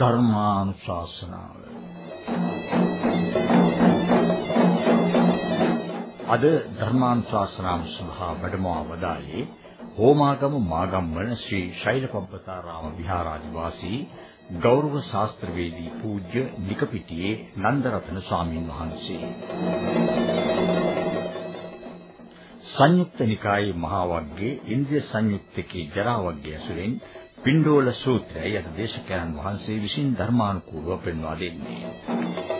ධර්මානුශාසනාව. අද ධර්මානුශාසනාව සඳහා වැඩම අවදායේ හෝමාගම මාගම්වන ශ්‍රී ශෛලපබ්බතාරාම විහාරාධිවාසී ගෞරව ශාස්ත්‍රවේදී පූජ්‍ය නිකපිටියේ නන්දරතන ස්වාමීන් වහන්සේ. සංයුක්ත නිකායේ මහා වග්ගයේ ඉන්ද්‍රිය සංයුක්තකේ ජරා වග්ගය ඇසුරෙන් පින්ඩෝල සූත්‍රයයි අද දේශකයන් වහන්සේ විසින් ධර්මානුකූලව පෙන්වා දෙන්නේ.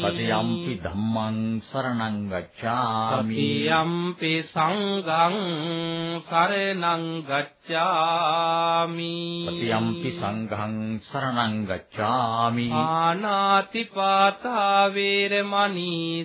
සතියම්පි ධම්මං සරණං ගච්ඡාමි. සතියම්පි සංඝං සරණං ගච්ඡාමි. සතියම්පි සංඝං සරණං ගච්ඡාමි. ආනාති පාතා වේරමණී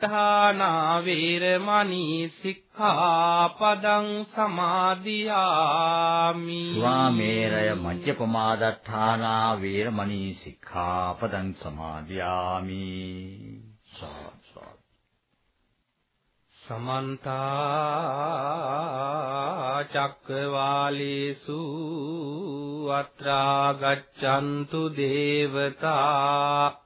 දත්තානා වේරමණී සික්ඛාපදං සමාදියාමි. ස්වාමේරය මජ්ජපමාදත්තානා වේරමණී සික්ඛාපදං සමාදියාමි. සමන්ත චක්කවාලේසු අත්‍රා ගච්ඡන්තු දේවතා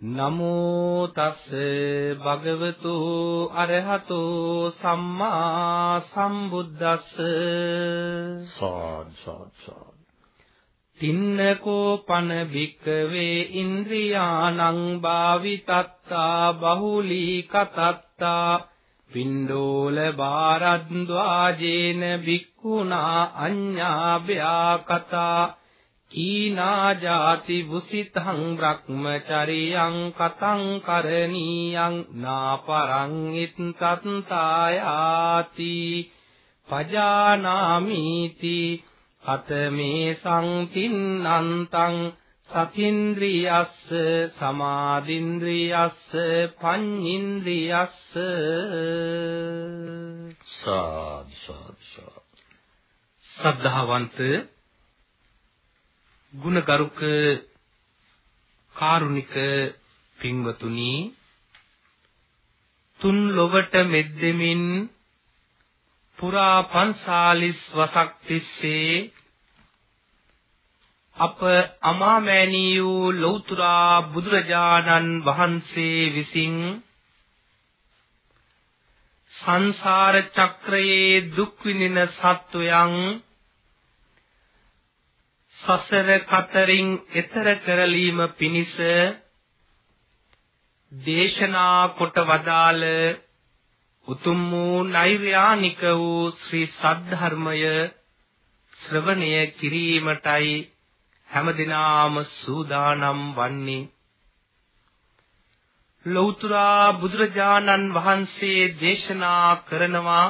නමෝ තස් භගවතු අරහතු සම්මා සම්බුද්දස්ස. සාත් සාත් සාත් තින්නකෝ පන භික්කවේ ඉන්ද්‍රියානං භාවිතත්තා බහුලී කතත්තා පින්ඩෝල බාරද්වාජේන භික්ඛුනා අඤ්ඤාභ්‍යා කතා කීනා ජාති වුසිතං බ්‍රහ්මචරියං කතං කරණීයං නාපරං ඉත්තත්තායාති පජානාමීති අතමේ සංකින්නන්තං සතින්ද්‍රියස්ස සමාදින්ද්‍රියස්ස පඤ්ඤින්ද්‍රියස්ස සාදු සාදු. සද්ධාවන්ත ගුණගරුක කාරුණික පින්වතුනි තුන් ලොවට මෙද්දෙමින් පුරා 540 වසක් තිස්සේ අප අමාමෑණියු ලෞතුරා බුදුරජාණන් වහන්සේ විසින් සංසාර චක්‍රයේ දුක් විඳින සත්වයන් සසර කතරින් එතර කරලීම පිණිස දේශනා කොට වදාළ උතුම් වූ නෛර්යානික වූ ශ්‍රී සද්ධර්මය ශ්‍රවණය කිරීමටයි හැමදිනාම සූදානම් වන්නේ. ලෞතර බුදුරජාණන් වහන්සේ දේශනා කරනවා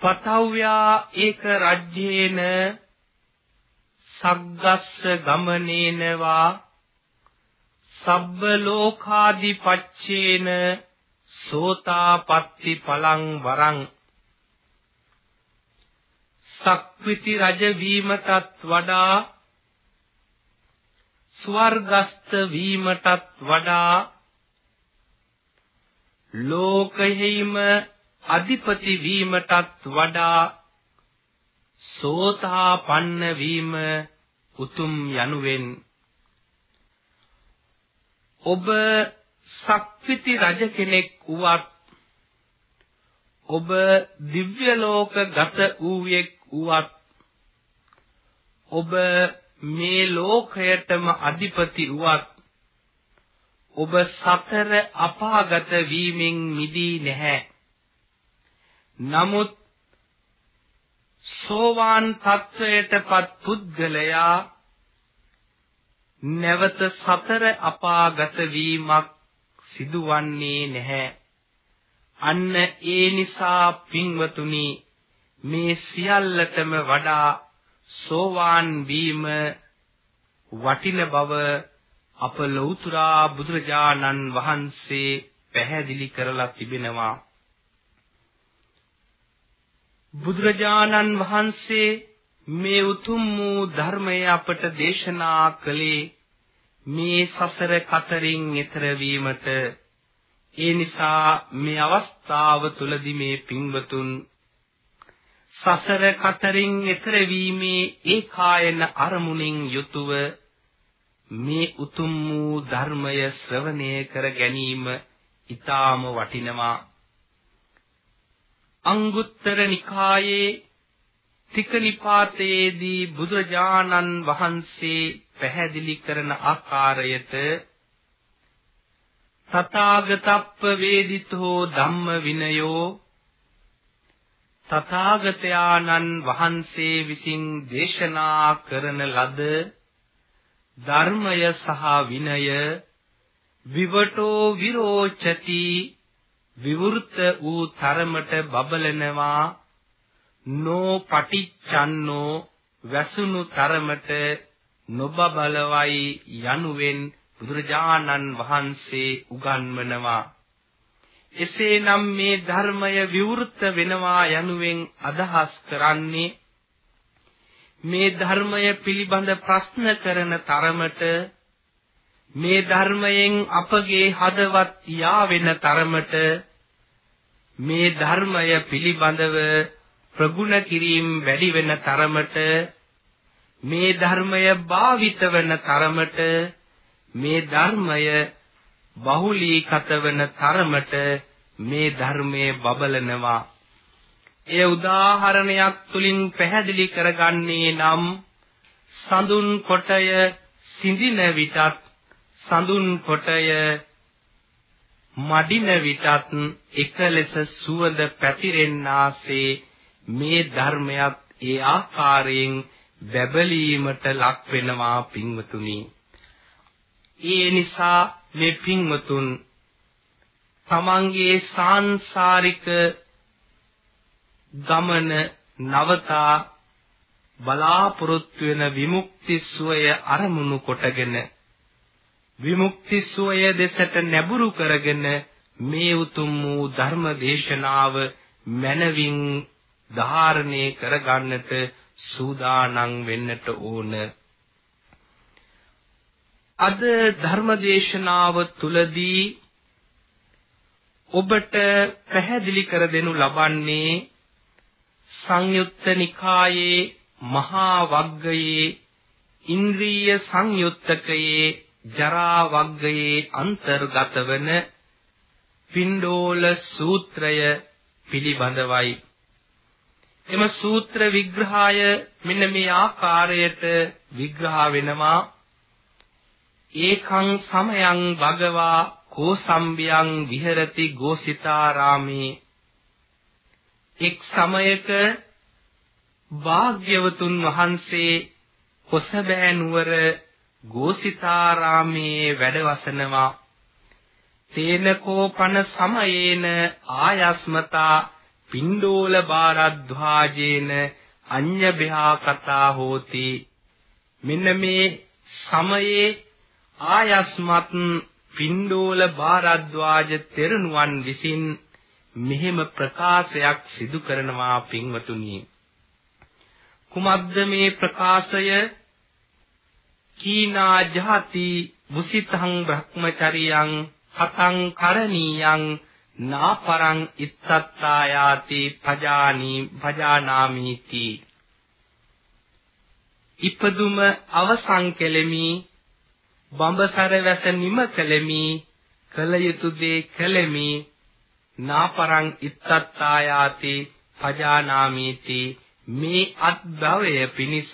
පතව්‍යා ඒක රජ්‍යේන සග්ගස්ස ගමනේනවා සබ්බ ලෝකාදිපච්චේන සෝතාපට්ටි පලං වරං සක්විති රජ වීමටත් වඩා ස්වර්ගස්ත වීමටත් වඩා ලෝකයෙහිම අධිපති වීමටත් වඩා සෝතාපන්න වීම උතුම් යනුවෙන් ඔබ සක්විති රජ කෙනෙක් වුවත් ඔබ දිව්‍ය ලෝක ගත වූයෙක් වුවත් ඔබ මේ ලෝකයටම අධිපති වුවත් ඔබ සතර අපාගත වීමෙන් මිදී නැහැ. නමුත් සෝවාන් තත්වයටපත් පුද්ගලයා නැවත සතර අපාගත වීමක් සිදුවන්නේ නැහැ. අන්න ඒ නිසා පින්වතුනි මේ සියල්ලටම වඩා සෝවාන් වීම වටින බව අප ලෞතුරා බුදුරජාණන් වහන්සේ පැහැදිලි කරලා තිබෙනවා බුදුරජාණන් වහන්සේ මේ උතුම් වූ ධර්මය අපට දේශනා කළේ මේ සසර කතරින් එතර වීමට. ඒ නිසා මේ අවස්ථාව තුලදී මේ පින්වතුන් සසර කතරින් එතර වීමේ ඒකායන අරමුණින් යුතුව මේ උතුම් වූ ධර්මය ශ්‍රවණය කර ගැනීම ඊටාම වටිනවා. අංගුත්තර නිකායේ තික නිපාතයේදී බුදුරජාණන් වහන්සේ පැහැදිලි කරන ආකාරයට තථාගතප්ප වේදිතෝ ධම්ම විනයෝ තථාගතයන්න් වහන්සේ විසින් දේශනා කරන ලද ධර්මය සහ විනය විවටෝ විරෝචති විවෘත වූ තරමට බබලනවා නෝ පටිච්චන්නෝ වැසුණු තරමට නොබබලවයි යනුවෙන් බුදුරජාණන් වහන්සේ උගන්වනවා. එසේනම් මේ ධර්මය විවෘත වෙනවා යනුවෙන් අදහස් කරන්නේ මේ ධර්මය පිළිබඳ ප්‍රශ්න කරන තරමට මේ ධර්මයෙන් අපගේ හදවත් යා වෙන තරමට මේ ධර්මය පිළිබඳව ප්‍රගුණ කිරීම වැඩි වෙන තරමට මේ ධර්මය භාවිත වෙන තරමට මේ ධර්මය බහුලීකත වෙන තරමට මේ ධර්මයේ බබලනවා. එය උදාහරණයක් තුලින් පැහැදිලි කරගන්නේ නම් සඳුන් කොටය සිඳින විටත් සඳුන් කොටය මඩින විටත් එක ලෙස සුවඳ පැතිරෙන්නාසේ මේ ධර්මයක් ඒ ආකාරයෙන් බැබලීමට ලක් වෙනවා පින්වතුනි. ඒ නිසා මේ පින්වතුන් තමන්ගේ සාංශාරික ගමන නවතා බලාපොරොත්තු වෙන විමුක්ති සුවය අරමුණු කොටගෙන විමුක්ති සුවය දෙසට නැඹුරු කරගෙන මේ උතුම් වූ ධර්ම දේශනාව මනවින් ධාරණය කරගන්නට සූදානම් වෙන්නට ඕන. අද ධර්ම දේශනාව තුලදී ඔබට පැහැදිලි කර දෙනු ලබන්නේ සංයුත්ත නිකායේ මහා වග්ගයේ ඉන්ද්‍රිය සංයුත්තකයේ ජරා වග්ගයේ අන්තර්ගත වන පින්ඩෝල සූත්‍රය පිළිබඳවයි. එම සූත්‍ර විග්‍රහය මෙන්න මේ ආකාරයට විග්‍රහ වෙනවා. ඒකං සමයං භගවා කෝසම්බියං විහෙරති ගෝසිතාරාමේ. එක් සමයක භාග්‍යවතුන් වහන්සේ කොසබෑ නුවර ගෝසිතාරාමේ වැඩවසනවා තේනකෝපන සමයේන ආයස්මතා පින්ඩෝල බාරද්වාජේන අඤ්ඤභයා කතා හෝති. මෙන්න මේ සමයේ ආයස්මත් පින්ඩෝල බාරද්වාජ තෙරණුවන් විසින් මෙහෙම ප්‍රකාශයක් සිදු කරනවා පින්වතුනි. කුමක්ද මේ ප්‍රකාශය? කීනා ජාති මුසිතං බ්‍රහ්මචරියං හතං කරණීයං නාපරං ඉත්තත්තායාති පජානි පජානාමීති ඉපදුම අවසන් කෙලෙමි බඹසර වැස නිම කෙලෙමි කල යුතු දේ කෙලෙමි නාපරං ඉත්තත්තායාති පජානාමීති. මේ අත්භවය පිනිස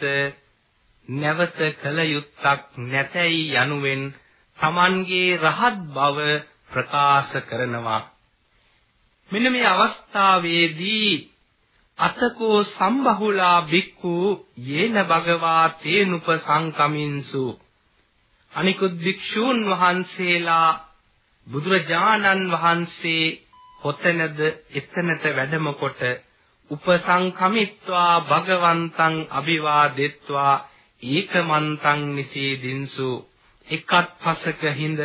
නැවත කල යුත්තක් නැතයි යනුවෙන් Tamanගේ රහත් බව ප්‍රකාශ කරනවා. මෙන්න මේ අවස්ථාවේදී අතකෝ සම්බහුලා බික්කු යේන භගවා තේනුප සංකමින්සු. අනිකුත් භික්ෂූන් වහන්සේලා බුදුරජාණන් වහන්සේ කොතැනද එතනට වැඩම කොට උපසංකමිත්වා භගවන්තං අභිවාදෙත්වා ඒකමන්තං නිසීදින්සු එකත් පසක හිඳ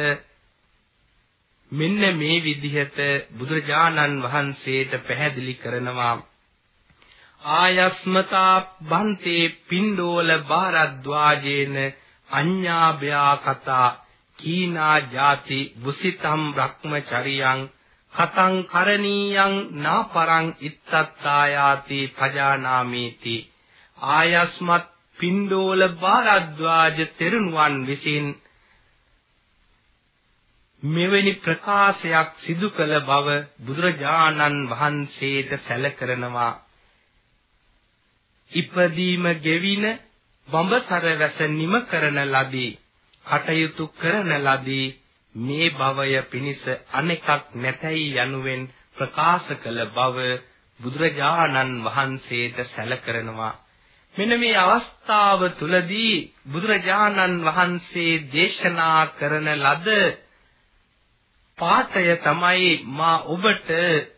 මෙන්න මේ විදිහට බුදුරජාණන් වහන්සේට පැහැදිලි කරනවා. ආයස්මතා බන්තේ පින්ඩෝල බාරද්වාජේන අඤ්ඤාභ්‍යා කතා කීනා ಜಾති වුසිතම් බ්‍රහ්මචරියං කතං කරණීයං නාපරං ඉත්තත්තායාති පජානාමේති. ආයස්මත් පින්ඩෝල බාරද්වාජ තෙරුණුවන් විසින් මෙවැනි ප්‍රකාශයක් සිදු කළ බව බුදුරජාණන් වහන්සේට සැලකරනවා. ඉපදීම ගෙවින බඹසර වැස නිම කරන ලදී කටයුතු කරන ලදී මේ භවය පිණිස අනෙකක් නැතයි යනුවෙන් ප්‍රකාශ කළ බව බුදුරජාණන් වහන්සේට සැලකරනවා. මෙන්න මේ අවස්ථාව තුලදී බුදුරජාණන් වහන්සේ දේශනා කරන ලද පාඨය තමයි මා ඔබට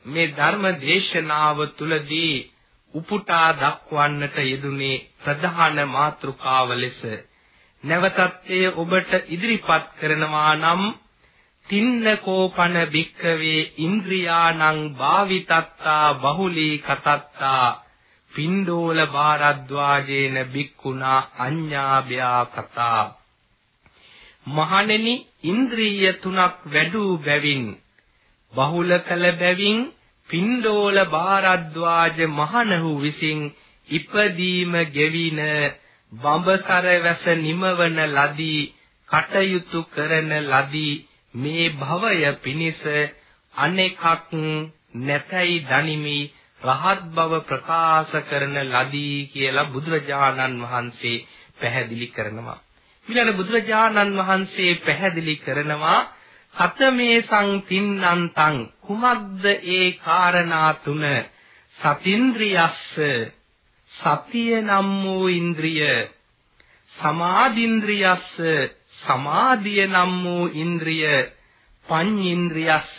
මේ ධර්ම දේශනාව තුලදී උපුටා දක්වන්නට යෙදුනේ ප්‍රධාන මාතෘකාව ලෙස. නැවතත් එය ඔබට ඉදිරිපත් කරනවා නම් තින්න කෝපන භික්කවේ ඉන්ද්‍රියාණං භාවිතත්තා බහුලී කතත්තා පින්ඩෝල බාරද්වාජේන භික්ඛුනා අඤ්ඤාභ්‍යා කතා. මහණෙනි ඉන්ද්‍රිය තුනක් වැඩූ බැවින් බහුල කළ බැවින් පින්ඩෝල බාරද්වාජ මහණහු විසින් ඉපදීම ගෙවින බඹසර වැස නිමවන ලදී කටයුතු කරන ලදී මේ භවය පිනිස අනෙකක් නැතයි දනිමි. රහත් බව ප්‍රකාශ කරන ලදී කියලා බුදුරජාණන් වහන්සේ පැහැදිලි කරනවා. ඊළඟ බුදුරජාණන් වහන්සේ පැහැදිලි කරනවා සතමේ සංතින්නන්තං කුමක්ද ඒ කාරණා තුන? සතින්ද්‍රියස්ස සතිය නම් වූ ඉන්ද්‍රිය. සමාධින්ද්‍රියස්ස සමාධිය නම් වූ ඉන්ද්‍රිය. පඤ්ඤේන්ද්‍රියස්ස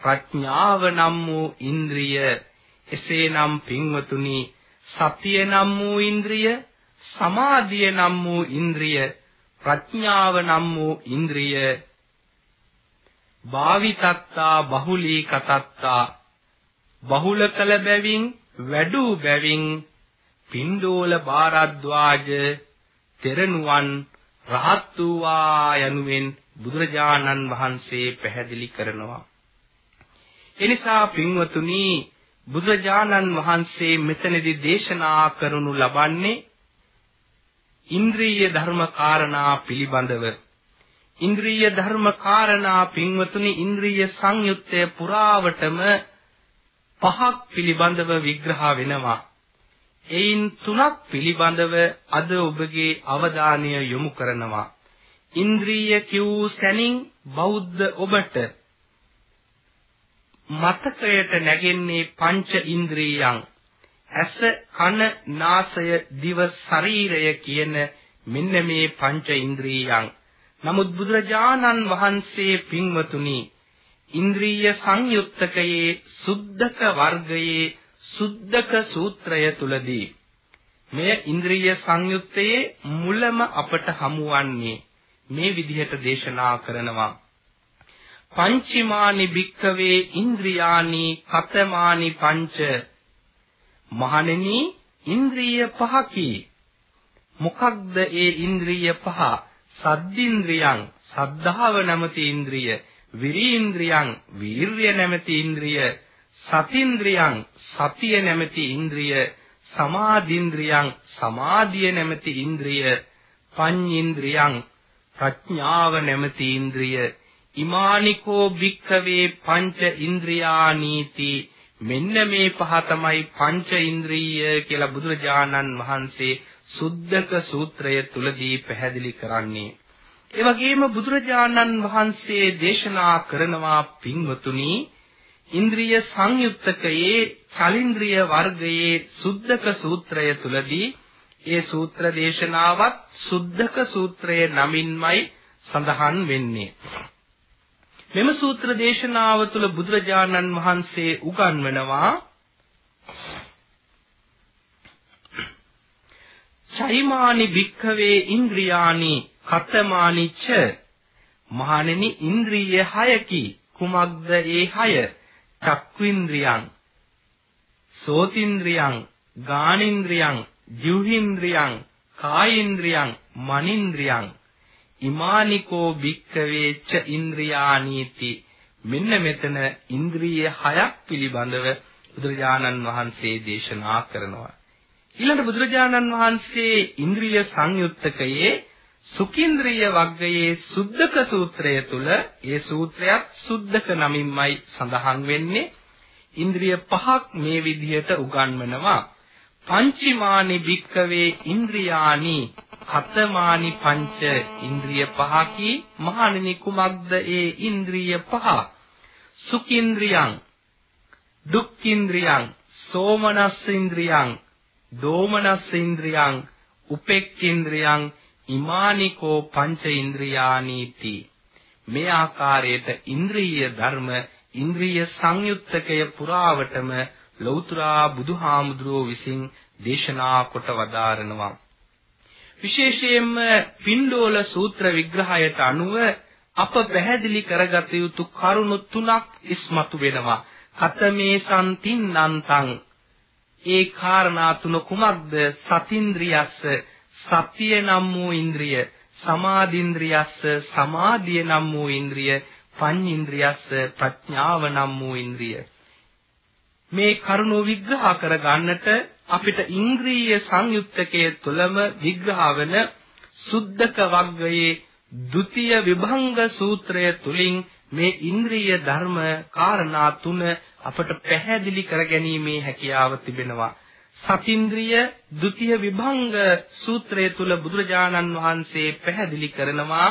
ප්‍රඥාව නම් වූ ඉන්ද්‍රිය. එසේනම් පින්වතුනි සතිය නම් වූ ඉන්ද්‍රිය සමාධිය නම් වූ ඉන්ද්‍රිය ප්‍රඥාව නම් වූ ඉන්ද්‍රිය භාවිතත්තා බහුලී කතත්තා බහුල කල බැවින් වැඩූ බැවින් පින්ඩෝල බාරද්වාජ තෙරණුවන් රහත් වූවා යනුවෙන් බුදුරජාණන් වහන්සේ පැහැදිලි කරනවා. එනිසා පින්වතුනි බුදුරජාණන් වහන්සේ මෙතනදී දේශනා කරනු ලබන්නේ ඉන්ද්‍රිය ධර්ම කාරණා පිළිබඳව ඉන්ද්‍රිය ධර්ම කාරණා පින්වතුනි ඉන්ද්‍රිය සංයුත්තේ පුරාවටම පහක් පිළිබඳව විග්‍රහ වෙනවා. එයින් තුනක් පිළිබඳව අද ඔබගේ අවධානය යොමු කරනවා. ඉන්ද්‍රිය කිව් සැනින් බෞද්ධ ඔබට මතකයට නැගෙන්නේ පංච ඉන්ද්‍රියයන්. ඇස කන නාසය දිව ශරීරය කියන මෙන්න මේ පංච ඉන්ද්‍රියයන්. නමුත් බුදුරජාණන් වහන්සේ පින්වතුනි ඉන්ද්‍රිය සංයුත්තකයේ සුද්ධක වර්ගයේ සුද්ධක සූත්‍රය තුලදී මෙය ඉන්ද්‍රිය සංයුත්තයේ මුලම අපට හමුවන්නේ මේ විදිහට දේශනා කරනවා. පංචමානි භික්කවේ ඉන්ද්‍රියානි කතමානි පංච. මහණෙනි ඉන්ද්‍රිය පහකි. මොකක්ද ඒ ඉන්ද්‍රිය පහ? සද්දින්ද්‍රියං සද්ධාව නැමැති ඉන්ද්‍රිය. විරීන්ද්‍රියං වීර්ය නැමැති ඉන්ද්‍රිය. සතින්ද්‍රියං සතිය නැමැති ඉන්ද්‍රිය. සමාධින්ද්‍රියං සමාධිය නැමැති ඉන්ද්‍රිය. පඤ්ඤේන්ද්‍රියං ප්‍රඥාව නැමැති ඉන්ද්‍රිය. ඉමානිකෝ භික්ඛවේ පංච ඉන්ද්‍රියානීති මෙන්න මේ පහ තමයි පංච ඉන්ද්‍රිය කියලා බුදුරජාණන් වහන්සේ සුද්ධක සූත්‍රය තුලදී පැහැදිලි කරන්නේ. ඒ වගේම බුදුරජාණන් වහන්සේ දේශනා කරනවා පින්වතුනි ඉන්ද්‍රිය සංයුත්තකයේ චලින්ද්‍රිය වර්ගයේ සුද්ධක සූත්‍රය තුලදී ඒ සූත්‍ර දේශනාවත් සුද්ධක සූත්‍රය නමින්මයි සඳහන් වෙන්නේ. මෙම සූත්‍ර දේශනාව තුළ බුදුරජාණන් වහන්සේ උගන්වනවා. චෛමානි භික්ඛවේ ඉන්ද්‍රියානි කතමානි ච මහණෙනි ඉන්ද්‍රිය හයකි. කුමක්ද ඒ හය? චක්වින්ද්‍රියං සෝතින්ද්‍රියං ගානින්ද්‍රියං ජීවහින්ද්‍රියං කායින්ද්‍රියං මනින්ද්‍රියං. ඉමානිකෝ භික්කවේ ච ඉන්ද්‍රියානීති. මෙන්න මෙතන ඉන්ද්‍රිය හයක් පිළිබඳව බුදුරජාණන් වහන්සේ දේශනා කරනවා. ඊළඟ බුදුරජාණන් වහන්සේ ඉන්ද්‍රිය සංයුත්තකයේ සුඛින්ද්‍රිය වග්ගයේ සුද්ධක සූත්‍රය තුල ඒ සූත්‍රයත් සුද්ධක නමින්මයි සඳහන් වෙන්නේ. ඉන්ද්‍රිය පහක් මේ විදිහට උගන්වනවා. පංචමානි භික්කවේ ඉන්ද්‍රියානි හතමානි පංච ඉන්ද්‍රිය පහකි මහණෙනි කුමක්ද ඒ ඉන්ද්‍රිය පහ? සුඛින්ද්‍රියං දුක්ඛින්ද්‍රියං සෝමනස්ස ඉන්ද්‍රියං දෝමනස්ස ඉන්ද්‍රියං උපෙක්ඛින්ද්‍රියං ඉමානිකෝ පංච ඉන්ද්‍රියානීති මේ ආකාරයට ඉන්ද්‍රිය ධර්ම ඉන්ද්‍රිය සංයුත්තකය පුරාවටම ලෞතුරා බුදුහාමුදුරුවෝ විසින් දේශනා කොට වදාරනවා විශේෂයෙන්ම පින්ඩෝල සූත්‍ර විග්‍රහයට අනුව අප පැහැදිලි කරගත යුතු කරුණු තුනක් ඉස්මතු වෙනවා. කතමේ සම්තින්නන්තං ඒ කාරණා තුන කුමක්ද? සතින්ද්‍රියස්ස සතිය නම් වූ ඉන්ද්‍රිය, සමාධින්ද්‍රියස්ස සමාධිය නම් වූ ඉන්ද්‍රිය, පඤ්ඤින්ද්‍රියස්ස ප්‍රඥාව නම් වූ ඉන්ද්‍රිය. මේ කරුණු විග්‍රහ කර ගන්නට අපිට ඉන්ද්‍රිය සංයුත්තකයේ තුලම විග්‍රහ වන සුද්ධක වග්ගයේ ဒ ුතිය විභංග සූත්‍රය තුලින් මේ ඉන්ද්‍රිය ධර්ම කාරණා තුන අපට පැහැදිලි කර ගැනීමේ හැකියාව තිබෙනවා. සතින්ද්‍රිය ဒ ුතිය විභංග සූත්‍රය තුල බුදුරජාණන් වහන්සේ පැහැදිලි කරනවා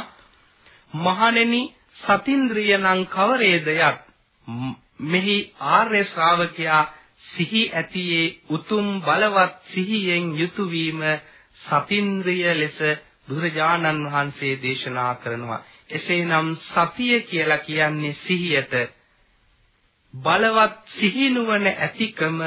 මහණෙනි සතින්ද්‍රිය නම් කවරේදයක්? මෙහි ආර්ය ශ්‍රාවකයා සිහි ඇතියේ උතුම් බලවත් සිහියෙන් යුතු වීම සතින්ද්‍රිය ලෙස බුදුරජාණන් වහන්සේ දේශනා කරනවා එසේනම් සතිය කියලා කියන්නේ සිහියට බලවත් සිහිනුවන ඇතිකම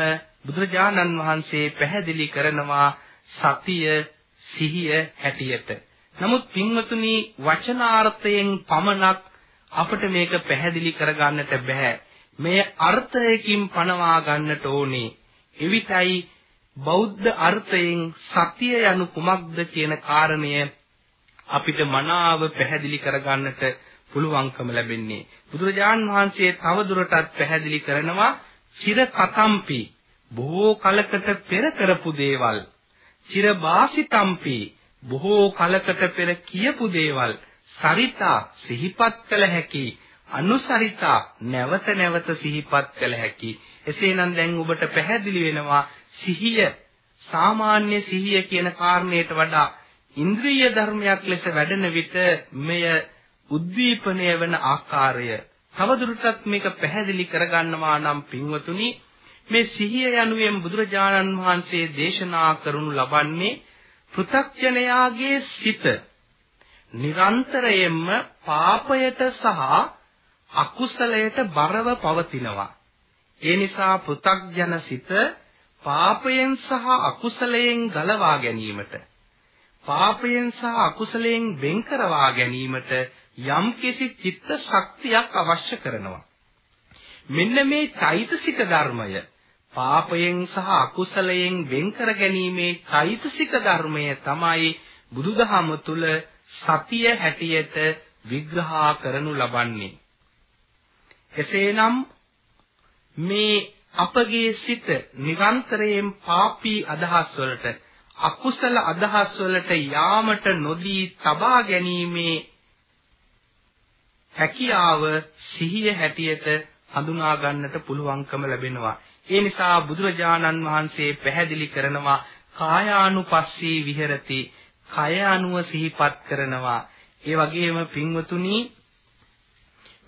බුදුරජාණන් වහන්සේ පැහැදිලි කරනවා සතිය සිහිය හැටියට. නමුත් පින්වතුනි වචනාර්ථයෙන් පමණක් අපිට මේක පැහැදිලි කරගන්නට බෑ. මේ අර්ථයකින් පණවා ගන්නට ඕනේ. එවිටයි බෞද්ධ අර්ථයෙන් සත්‍ය යනු කුමක්ද කියන කාරණය අපිට මනාව පැහැදිලි කරගන්නට පුළුවන්කම ලැබෙන්නේ. බුදුරජාන් වහන්සේ තවදුරටත් පැහැදිලි කරනවා චිර කතම්පි බොහෝ කලකට පෙර කරපු දේවල් චිර වාසිතම්පි බොහෝ කලකට පෙර කියපු දේවල් සරිතා සිහිපත් කළ හැකි අනුසරිතා නැවත නැවත සිහිපත් කළ හැකි. එසේනම් දැන් ඔබට පැහැදිලි වෙනවා සිහිය සාමාන්‍ය සිහිය කියන කාරණයට වඩා ඉන්ද්‍රිය ධර්මයක් ලෙස වැඩෙන විට මෙය උද්දීපනය වන ආකාරය. තවදුරටත් මේක පැහැදිලි කරගන්නවා නම් පින්වතුනි මේ සිහිය යනුවෙන් බුදුරජාණන් වහන්සේ දේශනා කරනු ලබන්නේ පෘථග්ජනයාගේ සිත. නිරන්තරයෙන්ම පාපයට සහ අකුසලයට බරව පවතිනවා. ඒ නිසා පෘථග්ජන සිත පාපයෙන් සහ අකුසලයෙන් ගලවා ගැනීමට පාපයෙන් සහ අකුසලයෙන් වෙන් කරවා ගැනීමට යම්කිසි චිත්ත ශක්තියක් අවශ්‍ය කරනවා. මෙන්න මේ චෛතසික ධර්මය පාපයෙන් සහ අකුසලයෙන් වෙන් කර ගැනීමේ චෛතසික ධර්මය තමයි බුදුදහම තුල සතිය හැටියට විග්‍රහ කරනු ලබන්නේ. එසේනම් මේ අපගේ සිත නිරන්තරයෙන් පාපී අදහස් වලට අකුසල අදහස් වලට යාමට නොදී තබා ගැනීමේ හැකියාව සිහිය හැටියට හඳුනා ගන්නට පුළුවන්කම ලැබෙනවා. ඒ නිසා බුදුරජාණන් වහන්සේ පැහැදිලි කරනවා කායානුපස්සී විහෙරති කය අනුව සිහිපත් කරනවා. ඒ වගේම පින්වතුනි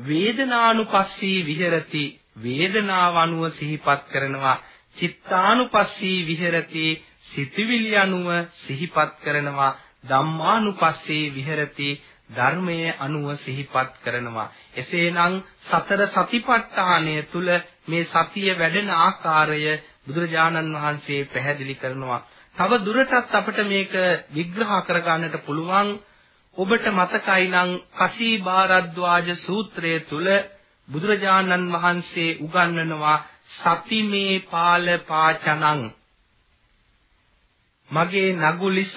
වේදනානුපස්සී විහෙරති වේදනාව අනුව සිහිපත් කරනවා. චිත්තානුපස්සී විහෙරති සිතවිලි අනුව සිහිපත් කරනවා. ධම්මානුපස්සී විහෙරති ධර්මයේ අනුව සිහිපත් කරනවා. එසේනම් සතර සතිපට්ඨානය තුල මේ සතිය වැඩෙන ආකාරය බුදුරජාණන් වහන්සේ පැහැදිලි කරනවා. තව දුරටත් අපිට මේක විග්‍රහ කරගන්නට පුළුවන්. ඔබට මතකයි නම් කසී බාරද්වාජ සූත්‍රය තුල බුදුරජාණන් වහන්සේ උගන්වනවා සතිමේ පාල පාචනං මගේ නගුලිස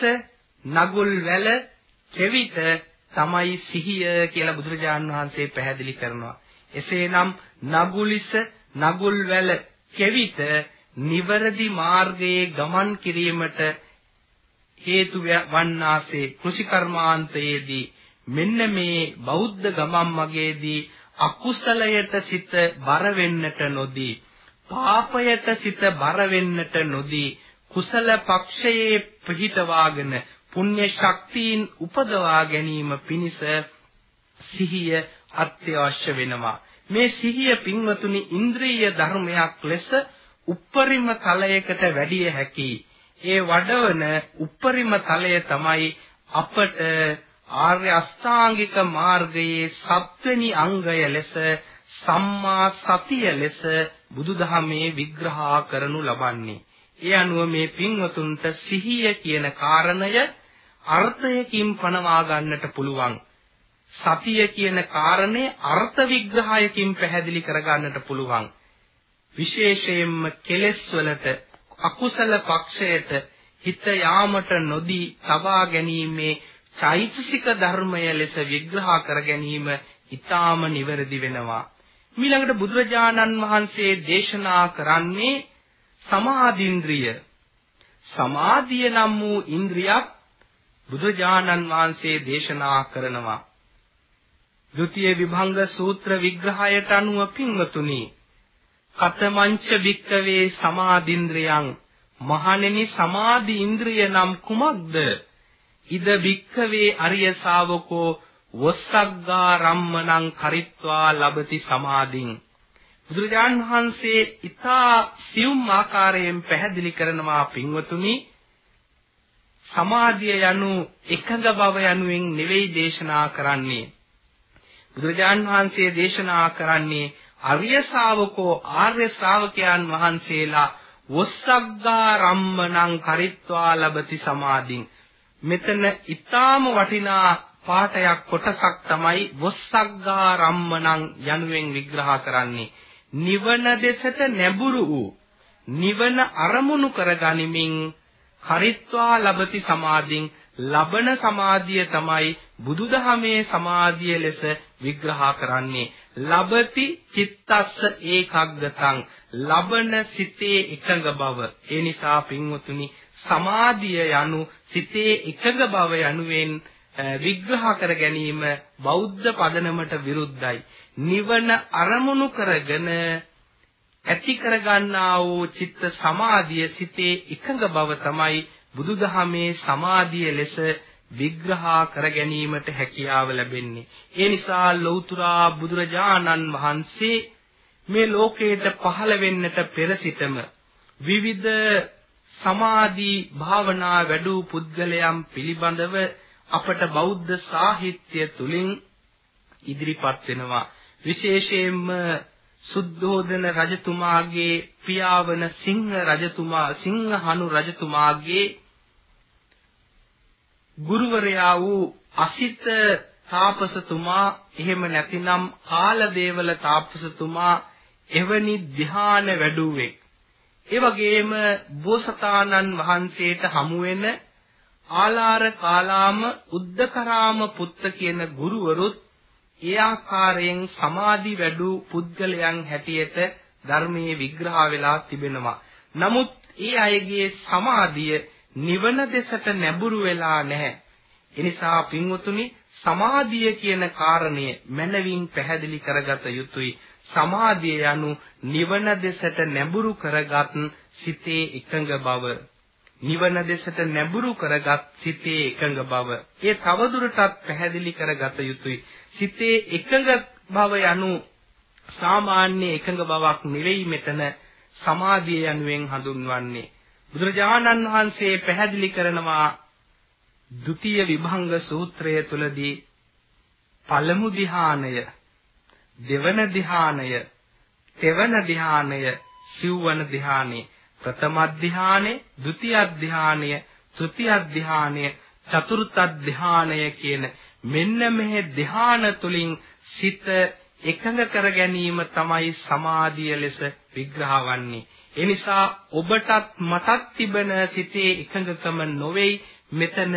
නගුල් වැල කෙවිත තමයි සිහිය කියලා බුදුරජාණන් වහන්සේ පැහැදිලි කරනවා. එසේනම් නගුලිස නගුල් වැල කෙවිත නිවරදි මාර්ගයේ ගමන් කිරීමට හේතු වන්නාසේ කෘෂිකර්මාන්තයේදී මෙන්න මේ බෞද්ධ ගමන් මගේදී අකුසලයට සිත බර වෙන්නට නොදී පාපයට සිත බර වෙන්නට නොදී කුසල පක්ෂයේ පිහිටවාගෙන පුණ්‍ය ශක්තියින් උපදවා ගැනීම පිණිස සිහිය අත්‍යවශ්‍ය වෙනවා. මේ සිහිය පින්වතුනි ඉන්ද්‍රිය ධර්මයක් ලෙස උප්පරිම තලයකට වැඩිය හැකි. ඒ වඩවන උප්පරිම තලය තමයි අපට ආර්ය අෂ්ටාංගික මාර්ගයේ සත්වෙනි අංගය ලෙස සම්මා සතිය ලෙස බුදුදහමේ විග්‍රහ කරනු ලබන්නේ. ඒ අනුව මේ පින්වතුන්ට සිහිය කියන කාරණය අර්ථයකින් පනවා ගන්නට පුළුවන්. සතිය කියන කාරණේ අර්ථ විග්‍රහයකින් පැහැදිලි කරගන්නට පුළුවන්. විශේෂයෙන්ම කෙලෙස් වලට අකුසල පක්ෂයට හිත යාමට නොදී තබා ගැනීමේ චෛතසික ධර්මය ලෙස විග්‍රහ කර ගැනීම ඊටාම නිවැරදි වෙනවා. ඊළඟට බුදුරජාණන් වහන්සේ දේශනා කරන්නේ සමාධින්ද්‍රිය. සමාධිය නම් වූ ඉන්ද්‍රියක් බුදුරජාණන් වහන්සේ දේශනා කරනවා. ဒုတိ ය විභංග සූත්‍ර විග්‍රහයට අනුව පින්වතුනි කතමංච වික්කවේ සමාදින්ද්‍රයන්. මහණෙනි සමාධි ඉන්ද්‍රිය නම් කුමක්ද? ඉද භික්ඛවේ අරිය ශාවකෝ වස්සග්ගා රම්මණං කරිත්වා ලබති සමාධින්. බුදුරජාන් වහන්සේ ඊතා සියුම් ආකාරයෙන් පැහැදිලි කරනවා පින්වතුනි සමාධිය යනු එකඟ බව යනුවෙන් නෙවෙයි දේශනා කරන්නේ. බුදුරජාන් වහන්සේ දේශනා කරන්නේ අරිය ශාවකෝ ආර්ය ශ්‍රාවකයන් වහන්සේලා වස්සග්ගා රම්මණං කරිත්වා ලබති සමාධින්. මෙතන ඊටාම වටිනා පාඨයක් කොටසක් තමයි වස්සග්ගා රම්මණං යනුවෙන් විග්‍රහ කරන්නේ. නිවන දෙසට නැඹුරු වූ නිවන අරමුණු කරගනිමින් කරිත්වා ලබති සමාධින් ලබන සමාධිය තමයි බුදුදහමේ සමාධිය ලෙස විග්‍රහ කරන්නේ ලබති චිත්තස්ස ඒකග්ගතං ලබන සිතේ එකඟ බව. ඒ නිසා පින්වතුනි සමාධිය යනු සිතේ එකඟ බව යනුවෙන් විග්‍රහ කර ගැනීම බෞද්ධ පදනමට විරුද්ධයි. නිවන අරමුණු කරගෙන ඇති කරගන්නා වූ චිත්ත සමාධිය සිතේ එකඟ බව තමයි බුදුදහමේ සමාධිය ලෙස විග්‍රහ කර ගැනීමට හැකියාව ලැබෙන්නේ. ඒ නිසා ලෞතුරා බුදුරජාණන් වහන්සේ මේ ලෝකයට පහළ වෙන්නට පෙර සිටම විවිධ සමාධි භාවනා වැඩූ පුද්ගලයන් පිළිබඳව අපට බෞද්ධ සාහිත්‍ය තුලින් ඉදිරිපත් වෙනවා විශේෂයෙන්ම සුද්ධෝදන රජතුමාගේ පියාවන සිංහ රජතුමා සිංහහනු රජතුමාගේ ගුරුවරයා වූ අසිත තාපසතුමා එහෙම නැතිනම් කාලදේවල තාපසතුමා එවැනි ධ්‍යාන වැඩුවෙක් ඒ වගේම බෝසතාණන් වහන්සේට හමු වෙන ආලාර කාලාම උද්දකරාම පුත්ත කියන ගුරුවරුත් ඒ ආකාරයෙන් සමාධි වැඩු පුද්ගලයන් හැටියට ධර්මයේ විග්‍රහ වෙලා තිබෙනවා. නමුත් ඒ අයගේ සමාධිය නිවන දෙසට නැඹුරු වෙලා නැහැ. එනිසා පින්වතුනි සමාධිය කියන කාරණය මනවින් පැහැදිලි කරගත යුතුයි. සමාධිය යනු නිවන දෙසට නැඹුරු කරගත් සිතේ එකඟ බව. නිවන දෙසට නැඹුරු කරගත් සිතේ එකඟ බව. ඒ තවදුරටත් පැහැදිලි කරගත යුතුයි. සිතේ එකඟ බව යනු සාමාන්‍ය එකඟ බවක් නෙවෙයි මෙතන සමාධිය යනුවෙන් හඳුන්වන්නේ. බුදුරජාණන් වහන්සේ පැහැදිලි කරනවා ဒုတိ ය විභංග සූත්‍රය තුලදී පළමු ධ්‍යානය දෙවන ධ්‍යානය තෙවන ධ්‍යානය සිව්වන ධ්‍යානය ප්‍රථම ධ්‍යානය ဒုတိ ය ධ්‍යානය තෘතිය ධ්‍යානය චතුර්ථ ධ්‍යානය කියන මෙන්න මේ ධ්‍යාන තුලින් සිත එකඟ කර ගැනීම තමයි සමාධිය ලෙස විග්‍රහ වන්නේ. ඒ නිසා ඔබටත් මටත් තිබෙන සිතේ එකඟකම නොවේයි මෙතන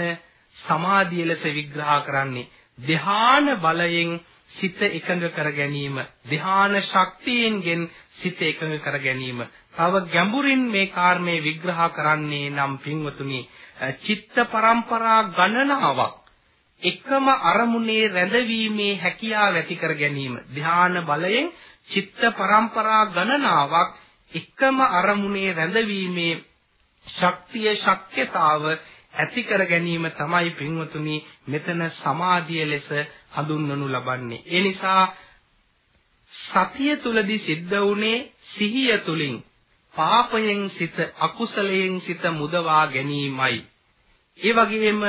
සමාධිය ලෙස විග්‍රහ කරන්නේ. ධ්‍යාන බලයෙන් සිත එකඟ කර ගැනීම ධ්‍යාන ශක්තියෙන්ගෙන් සිත එකඟ කර ගැනීම තව ගැඹුරින් මේ කාරණේ විග්‍රහ කරන්නේ නම් පින්වතුනි චිත්ත පරම්පරා ගණනාවක් එකම අරමුණේ රැඳවීමේ හැකියාව ඇති කර ගැනීම ධ්‍යාන බලයෙන් චිත්ත පරම්පරා ගණනාවක් එකම අරමුණේ රැඳවීමේ ශක්තිය ශක්්‍යතාව ඇති කර ගැනීම තමයි පින්වතුනි මෙතන සමාධිය ලෙස හඳුන්වනු ලබන්නේ. ඒ නිසා සතිය තුලදී සිද්ධ වුණේ සිහිය තුලින් පාපයෙන් සිත අකුසලයෙන් සිත මුදවා ගැනීමයි. ඒ වගේම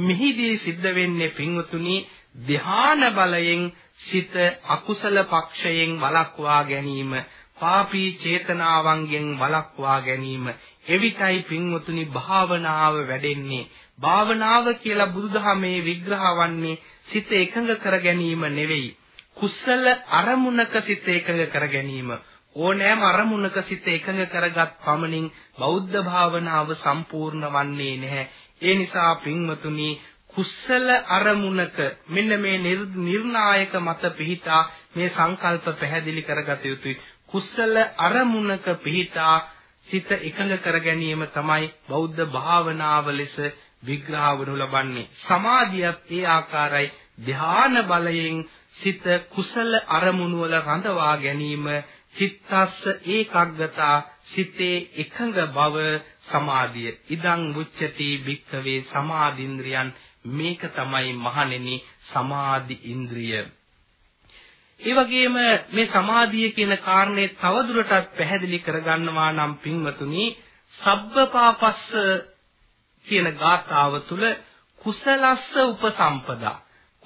මෙහිදී සිද්ධ වෙන්නේ පින්වතුනි ධ්‍යාන බලයෙන් සිත අකුසල පක්ෂයෙන් වළක්වා ගැනීම පාපී චේතනාවන්ගෙන් වළක්වා ගැනීම. එවිටයි පින්වතුනි භාවනාව වැඩෙන්නේ. භාවනාව කියලා බුදුදහමේ විග්‍රහ වන්නේ සිත එකඟ කර ගැනීම නෙවෙයි. කුසල අරමුණක සිත එකඟ කර ගැනීම. ඕනෑම අරමුණක සිත එකඟ කරගත් පමණින් බෞද්ධ භාවනාව සම්පූර්ණ වන්නේ නැහැ. ඒ නිසා පින්වතුනි කුසල අරමුණක මෙන්න මේ නිර්ණායක මත පිහිටා මේ සංකල්ප පැහැදිලි කරගත යුතුයි. කුසල අරමුණක පිහිටා සිත එකඟ කර ගැනීම තමයි බෞද්ධ භාවනාව ලෙස විග්‍රහ වනු ලබන්නේ. සමාධියත් ඒ ආකාරයි. ධ්‍යාන බලයෙන් සිත කුසල අරමුණු වල රඳවා ගැනීම චිත්තස්ස ඒකග්ගතා සිතේ එකඟ බව සමාධිය. ඉදං මුච්චති භික්ඛවේ සමාධින්ද්‍රියන් මේක තමයි මහණෙනි සමාධි ඉන්ද්‍රිය. ඒ වගේම මේ සමාධිය කියන කාරණේ තවදුරටත් පැහැදිලි කරගන්නවා නම් පින්වතුනි සබ්බපාපස්ස කියන ගාථාව තුළ කුසලස්ස උපසම්පදා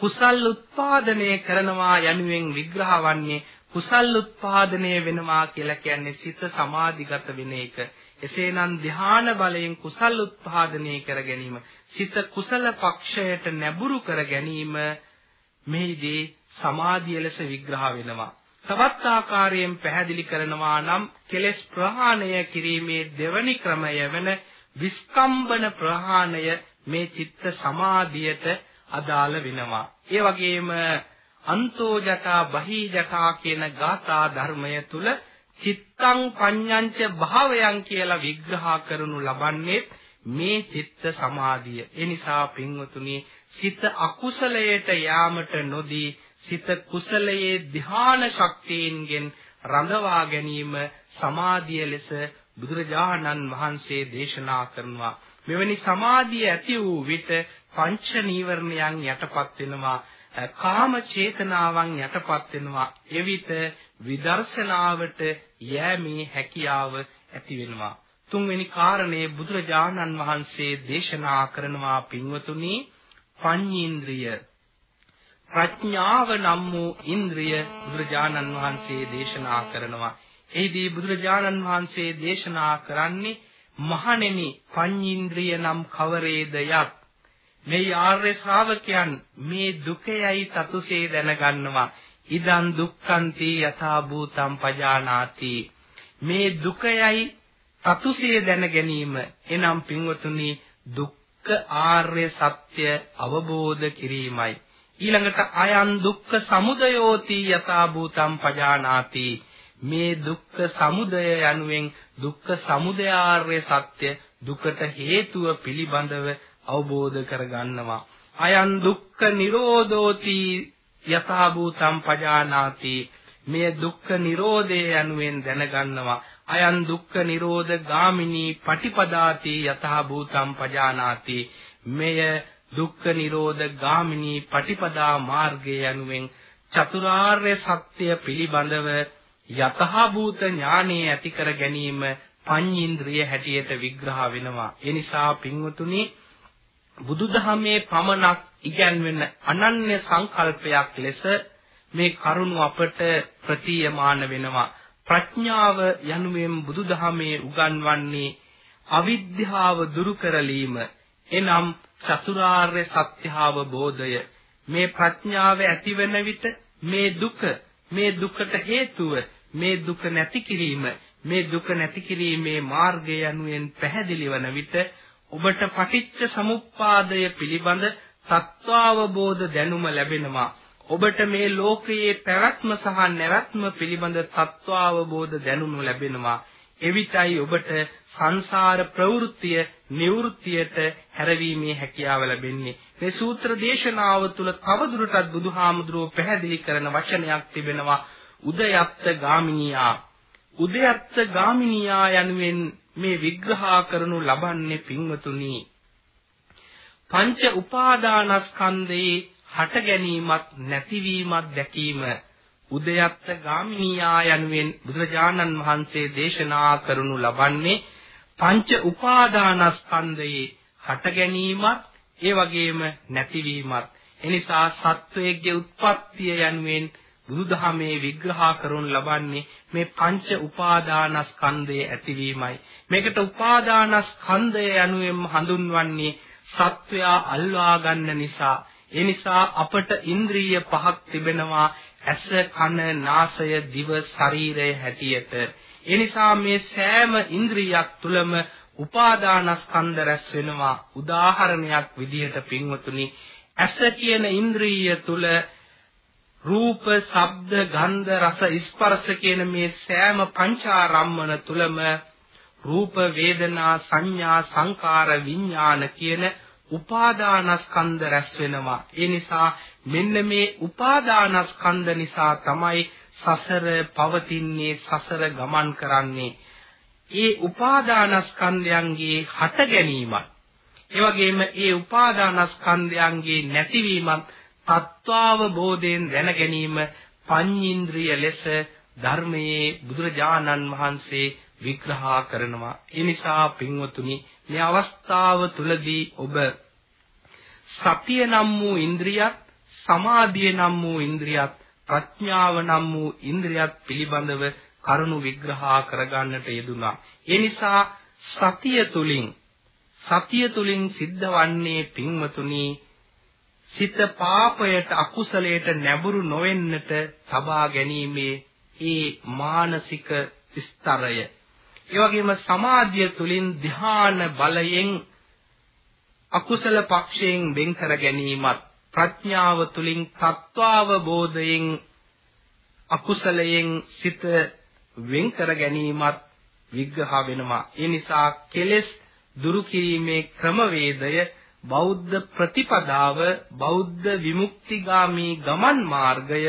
කුසල් උත්පාදනය කරනවා යනුවෙන් විග්‍රහ වන්නේ කුසල් උත්පාදනය වෙනවා කියලා කියන්නේ සිත සමාධිගත වෙන එක. එසේනම් ධ්‍යාන බලයෙන් කුසල් උත්පාදනය කර ගැනීම, සිත කුසල පක්ෂයට නැඹුරු කර ගැනීම මෙහිදී සමාධිය ලෙස විග්‍රහ වෙනවා. තවත් ආකාරයෙන් පැහැදිලි කරනවා නම් කෙලෙස් ප්‍රහාණය කිරීමේ දෙවනි ක්‍රමය වෙන විස්කම්බන ප්‍රහාණය මේ චිත්ත සමාධියට අදාළ වෙනවා. ඒ වගේම අන්තෝ ජටා බහී ජටා කියන ගාථා ධර්මය තුල චිත්තං පඤ්ඤංච භාවයන් කියලා විග්‍රහ කරනු ලබන්නේ මේ චිත්ත සමාධිය. ඒ නිසා පින්වතුනි සිත අකුසලයට යාමට නොදී සිත කුසලයේ ධ්‍යාන ශක්තියින්ගෙන් රඳවා ගැනීම සමාධිය ලෙස බුදුරජාණන් වහන්සේ දේශනා කරනවා. මෙවැනි සමාධිය ඇති වූ විට පංච නීවරණයන් යටපත් වෙනවා. කාම චේතනාවන් යටපත් වෙනවා. එවිට විදර්ශනාවට යෑමේ හැකියාව ඇති වෙනවා. තුන්වෙනි කාරණේ බුදුරජාණන් වහන්සේ දේශනා කරනවා පින්වතුනි පඤ්ඤේන්ද්‍රිය ප්‍රඥාව නම් වූ ඉන්ද්‍රිය බුදුරජාණන් වහන්සේ දේශනා කරනවා. එහිදී බුදුරජාණන් වහන්සේ දේශනා කරන්නේ මහණෙනි පඤ්ඤේන්ද්‍රිය නම් කවරේද යත් මේ ආර්ය ශ්‍රාවකයන් මේ දුකයයි තතුසේ දැනගන්නවා. ඉදං දුක්ඛන්ති යථා භූතං පජානාති. මේ දුකයයි තතුසේ දැන ගැනීම එනම් පින්වතුනි දුක්ඛ ආර්ය සත්‍ය අවබෝධ කිරීමයි. ඊළඟට අයං දුක්ඛ සමුදයෝති යථා භූතං පජානාති. මේ දුක්ඛ සමුදය යනුවෙන් දුක්ඛ සමුදයාර්ය සත්‍ය දුකට හේතුව පිළිබඳව අවබෝධ කරගන්නවා අයං දුක්ඛ නිරෝධෝති යථා භූතං පජානාති. මේ දුක්ඛ නිරෝධය යනුවෙන් දැනගන්නවා. අයං දුක්ඛ නිරෝධ ගාමිනී පටිපදාති යථා භූතං පජානාති. මෙය දුක්ඛ නිරෝධ ගාමිනී පටිපදා මාර්ගය යනුවෙන් චතුරාර්ය සත්‍ය පිළිබඳව යතහභූත ඥානෙ ඇති කර ගැනීම පඤ්චේන්ද්‍රිය හැටියට විග්‍රහ වෙනවා. ඒ නිසා පින්වතුනි බුදුදහමේ පමණක් ඉගැන්වෙන අනන්‍ය සංකල්පයක් ලෙස මේ කරුණ අපට ප්‍රතීයමාන වෙනවා. ප්‍රඥාව යනුවෙන් බුදුදහමේ උගන්වන්නේ අවිද්‍යාව දුරු කරලීම. එනම් චතුරාර්ය සත්‍ය අවබෝධය. මේ ප්‍රඥාව ඇතිවෙන විට මේ දුක මේ දුකට හේතුව මේ දුක නැති කිරීම මේ දුක නැති කිරීමේ මාර්ගය යනුවෙන් පැහැදිලි වන විට ඔබට පටිච්ච සමුප්පාදය පිළිබඳ තත්වාවබෝධ දැනුම ලැබෙනවා. ඔබට මේ ලෝකයේ පැවැත්ම සහ නැවැත්ම පිළිබඳ තත්වාවබෝධ දැනුම ලැබෙනවා. එවිටයි ඔබට සංසාර ප්‍රවෘත්තිය නිවෘත්තියට හැරවීමේ හැකියාව ලැබෙන්නේ. මේ සූත්‍ර දේශනාව තුළ තවදුරටත් බුදුහාමුදුරුව පැහැදිලි කරන වචනයක් තිබෙනවා. උදයත්ත ගාමිනියා. උදයත්ත ගාමිනියා යනුවෙන් මේ විග්‍රහ කරනු ලබන්නේ පින්වතුනි පංච උපාදානස්කන්ධේ හට ගැනීමත් නැතිවීමත් දැකීම උදයත්ත ගාමිනියා යනුවෙන් බුදුරජාණන් වහන්සේ දේශනා කරනු ලබන්නේ පංච උපාදානස්කන්ධයේ හට ගැනීමත් ඒ වගේම නැතිවීමත් එනිසා සත්වයේ උත්පත්තිය යනුවෙන් බුදුදහමේ විග්‍රහ කරනු ලබන්නේ මේ පංච උපාදානස්කන්ධයේ ඇතිවීමයි. මේකට උපාදානස්කන්ධය යනුවෙන් හඳුන්වන්නේ සත්වයා අල්වා ගන්න නිසා. ඒ නිසා අපට ඉන්ද්‍රිය පහක් තිබෙනවා ඇස කන නාසය දිව ශරීරය හැටියට. ඒ නිසා මේ සෑම ඉන්ද්‍රියක් තුලම උපාදානස්කන්ධ රැස් වෙනවා. උදාහරණයක් විදිහට පින්වතුනි ඇස කියන ඉන්ද්‍රිය තුල රූප, ශබ්ද, ගන්ධ, රස, ස්පර්ශ කියන මේ සෑම පංචාරම්මන තුලම රූප, වේදනා, සංඥා, සංකාර, විඥාන කියන උපාදානස්කන්ධ රැස් වෙනවා. ඒ නිසා මෙන්න මේ උපාදානස්කන්ධ නිසා තමයි සසර පවතින්නේ සසර ගමන් කරන්නේ ඒ උපාදානස්කන්ධයන්ගේ හට ගැනීමත් ඒ වගේම ඒ උපාදානස්කන්ධයන්ගේ නැතිවීමත් තත්වාවබෝධයෙන් දැන ගැනීම පඤ්ඤේන්ද්‍රිය ලෙස ධර්මයේ බුදුරජාණන් වහන්සේ විග්‍රහ කරනවා. ඒ නිසා පින්වතුනි මේ අවස්ථාව තුලදී ඔබ සතිය නම් වූ ඉන්ද්‍රියත් සමාධිය නම් වූ ඉන්ද්‍රියත් ප්‍රඥාව නම් වූ ඉන්ද්‍රියත් පිළිබඳව කරුණු විග්‍රහ කරගන්නට යෙදුනා. ඒ නිසා සතිය තුලින් සතිය තුලින් සිද්ධවන්නේ පින්වතුනි සිත පාපයට අකුසලයට නැඹුරු නොවෙන්නට තබා ගැනීමේ ඒ මානසික ස්තරය ඒ වගේම සමාධිය තුලින් ධ්‍යාන බලයෙන් අකුසල පක්ෂයෙන් වෙන් කර ගැනීමත් ප්‍රඥාව තුලින් තත්වාවබෝධයෙන් අකුසලයෙන් සිත වෙන් කර ගැනීමත් විග්‍රහ වෙනවා. ඒ නිසා කෙලෙස් දුරු කිරීමේ ක්‍රමවේදය බෞද්ධ ප්‍රතිපදාව බෞද්ධ විමුක්තිගාමී ගමන් මාර්ගය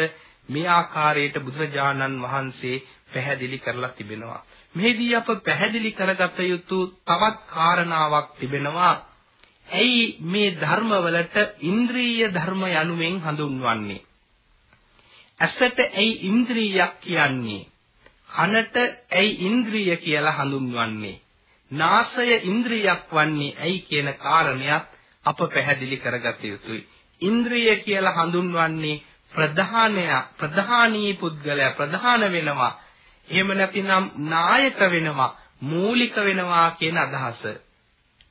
මේ ආකාරයට බුදුරජාණන් වහන්සේ පැහැදිලි කරලා තිබෙනවා. මෙහිදී අප පැහැදිලි කරගත යුතු තවත් කාරණාවක් තිබෙනවා. ඇයි මේ ධර්මවලට ඉන්ද්‍රිය ධර්ම යනුවෙන් හඳුන්වන්නේ? ඇසට ඇයි ඉන්ද්‍රියක් කියන්නේ? කනට ඇයි ඉන්ද්‍රිය කියලා හඳුන්වන්නේ? නාසය ඉන්ද්‍රියක් වන්නේ ඇයි කියන කාරණයක් අප පැහැදිලි කරගත යුතුයි. ඉන්ද්‍රිය කියලා හඳුන්වන්නේ ප්‍රධානය ප්‍රධානී පුද්ගලයා ප්‍රධාන වෙනවා. එහෙම නැතිනම් නායක වෙනවා, මූලික වෙනවා කියන අදහස.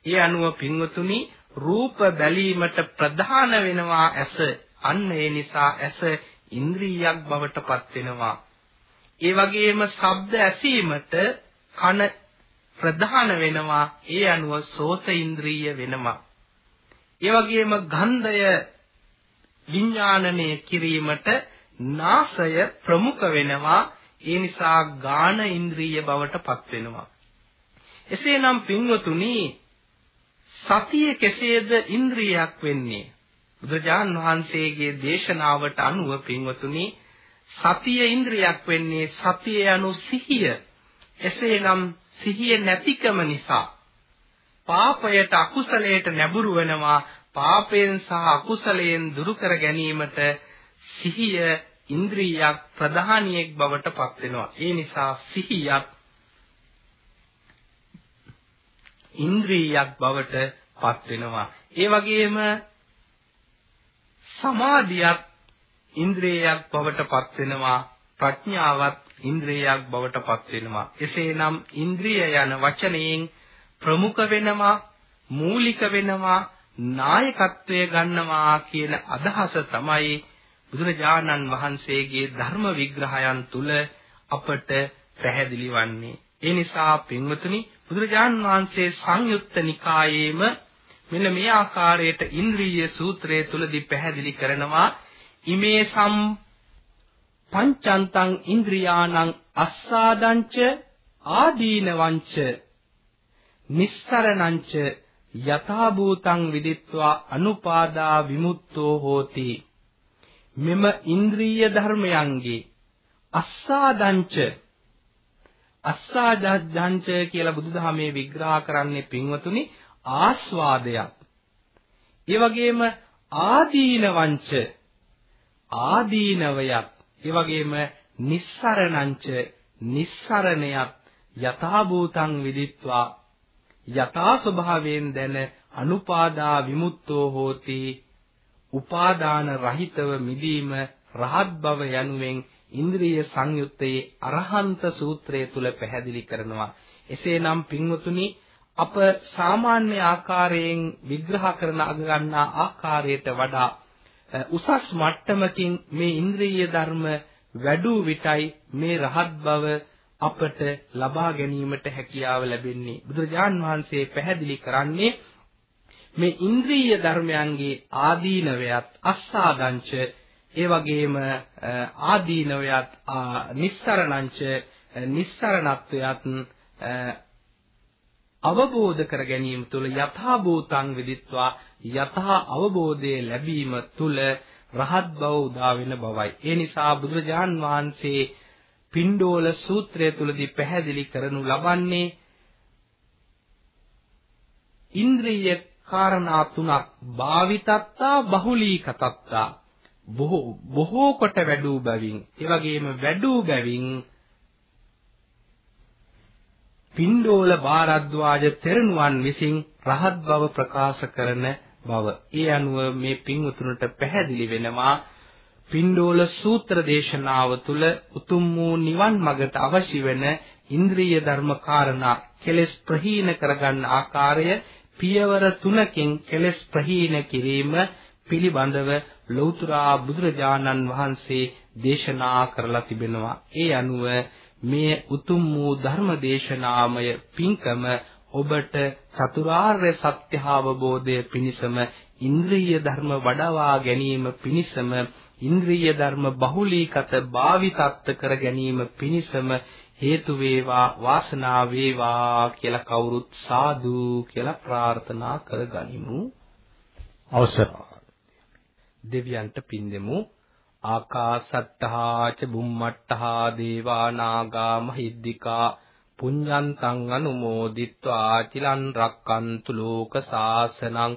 ඒ අනුව පින්වතුනි රූප බැලීමට ප්‍රධාන වෙනවා ඇස. අන්න ඒ නිසා ඇස ඉන්ද්‍රියක් බවට පත් වෙනවා. ඒ වගේම ශබ්ද ඇසීමට කන ප්‍රධාන වෙනවා. ඒ අනුව සෝත ඉන්ද්‍රිය වෙනවා. ඒ වගේම ගන්ධය විඥානනය කිරීමට නාසය ප්‍රමුඛ වෙනවා. ඒ නිසා ගාන ඉන්ද්‍රිය බවට පත් වෙනවා. එසේනම් පින්වතුනි සතිය කෙසේද ඉන්ද්‍රියක් වෙන්නේ? බුදුජාන් වහන්සේගේ දේශනාවට අනුව පින්වතුනි සතිය ඉන්ද්‍රියක් වෙන්නේ සතිය යනු සිහිය. එසේනම් සිහිය නැතිකම නිසා පාපයට අකුසලයට නැඹුරු වෙනවා. පාපයෙන් සහ අකුසලයෙන් දුරු කර ගැනීමට සිහිය ඉන්ද්‍රියක් ප්‍රධානියෙක් බවට පත් වෙනවා. ඒ නිසා සිහියක් ඉන්ද්‍රියක් බවට පත් වෙනවා. ඒ වගේම සමාධියක් ඉන්ද්‍රියක් බවට පත් වෙනවා. ප්‍රඥාවත් ඉන්ද්‍රියක් බවට පත් වෙනවා. එසේනම් ඉන්ද්‍රිය යන වචනයෙන් ප්‍රමුඛ වෙනවා, මූලික වෙනවා, නායකත්වය ගන්නවා කියන අදහස තමයි බුදුරජාණන් වහන්සේගේ ධර්ම විග්‍රහයන් තුල අපට පැහැදිලි වන්නේ. ඒ නිසා පින්වතුනි බුදුරජාණන් වහන්සේ සංයුක්ත නිකායේම මෙන්න මේ ආකාරයට ඉන්ද්‍රිය සූත්‍රය තුලදී පැහැදිලි කරනවා ඉමේ සම් පංචන්තං ඉන්ද්‍රියාණං අස්සාදංච ආදීනවංච නිස්සරණංච යථා භූතං විදිත්වා අනුපාදා විමුක්තෝ හෝති. මෙම ඉන්ද්‍රිය ධර්මයන්ගේ අස්සාදංච අස්සාදංච කියලා බුදුදහමේ විග්‍රහ කරන්නේ පින්වතුනි ආස්වාදයක්. ඒ වගේම ආදීනවංච ආදීනවයක්. ඒ වගේම නිස්සරණංච නිස්සරණයක්. යථා භූතං විදිත්වා යථා ස්වභාවයෙන් දැන අනුපාදා විමුක්තෝ හෝති. උපාදාන රහිතව මිදීම රහත් බව යනුවෙන් ඉන්ද්‍රිය සංයුත්තේ අරහන්ත සූත්‍රය තුල පැහැදිලි කරනවා. එසේනම් පින්වතුනි අප සාමාන්‍ය ආකාරයෙන් විග්‍රහ කරන අගන්නා ආකාරයට වඩා උසස් මට්ටමකින් මේ ඉන්ද්‍රිය ධර්ම වැඩූ විටයි මේ රහත් බව අපට ලබා ගැනීමට හැකියාව ලැබෙන්නේ බුදුරජාන් වහන්සේ පැහැදිලි කරන්නේ මේ ඉන්ද්‍රිය ධර්මයන්ගේ ආදීනවයත් අස්සාදංච ඒ වගේම ආදීනවයත් නිස්සරණංච නිස්සරණත්වයත් අවබෝධ කර ගැනීම තුළ යථා භූතං විදිත්වා යථා අවබෝධයේ ලැබීම තුළ රහත් බව උදා වෙන බවයි. ඒ නිසා බුදුරජාන් වහන්සේ පින්ඩෝල සූත්‍රය තුලදී පැහැදිලි කරනු ලබන්නේ ඉන්ද්‍රිය කාරණා තුනක්. භාවිතත්තා බහුලීකතත්තා. බොහෝ බොහෝ කොට වැඩූ බැවින්. ඒ වගේම වැඩූ බැවින් පින්ඩෝල බාරද්වාජ තෙරණුවන් විසින් රහත් බව ප්‍රකාශ කරන බව. ඒ අනුව මේ පින්වතුන්ට පැහැදිලි වෙනවා පින්ඩෝල සූත්‍ර දේශනාව තුළ උතුම් වූ නිවන් මඟට අවශ්‍ය වෙන ඉන්ද්‍රිය ධර්ම කාරණා කෙලෙස් ප්‍රහීන කරගන්න ආකාරය පියවර තුනකින් කෙලෙස් ප්‍රහීන කිරීම පිළිබඳව ලෞතර බුදුරජාණන් වහන්සේ දේශනා කරලා තිබෙනවා. ඒ අනුව මේ උතුම් වූ ධර්ම දේශනාමය පින්කම ඔබට චතුරාර්ය සත්‍ය අවබෝධය පිණිසම ඉන්ද්‍රිය ධර්ම වඩවා ගැනීම පිණිසම ඉන්ද්‍රිය ධර්ම බහුලීකත භාවිතත්ත කර ගැනීම පිණිසම හේතු වේවා වාසනාව වේවා කියලා කවුරුත් සාදු කියලා ප්‍රාර්ථනා කරගනිමු. අවසර දෙවියන්ට පින් දෙමු. ආකාසට්ටහා ච බුම්මට්ටහා දේවා නාගා මහිද්దికා පුඤ්ඤන්තං අනුමෝදිත්වා. චිලන් රක්칸තු ලෝක සාසනං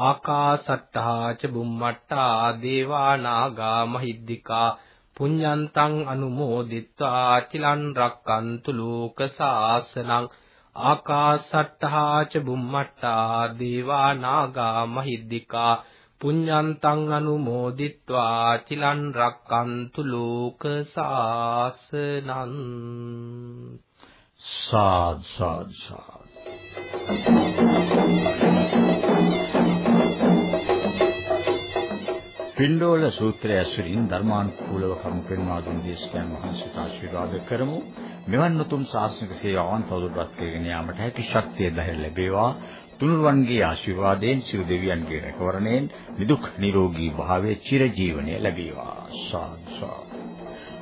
ආකාසට්ටා ච බුම්මට්ටා දේවා නාගා මහිද්దికා පුඤ්ඤන්තං අනුමෝදිත්වා චිලන් රක්칸තු ලෝක සාසනං ආකාසට්ටා ච බුම්මට්ටා දේවා නාගා මහිද්దికා පුඤ්ඤන්තං අනුමෝදිත්වා චිලන් රක්칸තු ලෝක සාසනං සාද් සාද් සාද් Thank you. පින්ඩෝල සූත්‍රය ඇසුරින් ධර්මානුකූලව කරුණු පෙන්වා දුන් දේශකයන් වහන්සේට ආශිර්වාද කරමු. මෙවන් උතුම් ශාස්ත්‍රික සේවාවන් තවදුරටත් කරගෙන යාමට හැකි ශක්තිය ධෛර්ය ලැබේවා. තුනුරුවන්ගේ ආශිර්වාදයෙන් සියලු දෙවියන්ගේ රැකවරණයෙන් නිදුක් නිරෝගී භාවයේ චිරජීවනය ලැබේවා. සාදු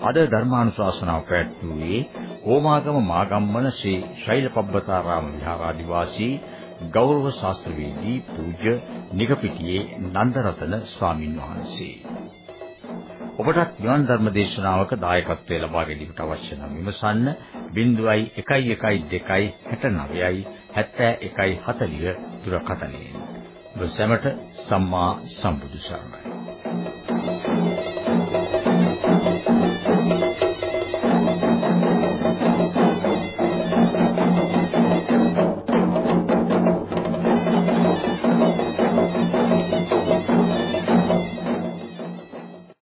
අද ධර්මානුශාසනාව පැවැත්වුවේ ඕමාගම මාගම්මන ශ්‍රී ශෛලපබ්බතාරාම විහාරාධිවාසී ගෞරව ශාස්ත්‍රවේදී පූජ්‍ය නිගපිටියේ නන්දරතන ස්වාමින් වහන්සේ. ඔබටත් නිවන් ධර්ම දේශනාවක දායකත්වය ලබා ගැනීමට අවශ්‍ය නම් විමසන්න 0112 69යි 7140 දුරකථනයෙන්. ඔබ සැමට සම්මා සම්බුදු සරණයි.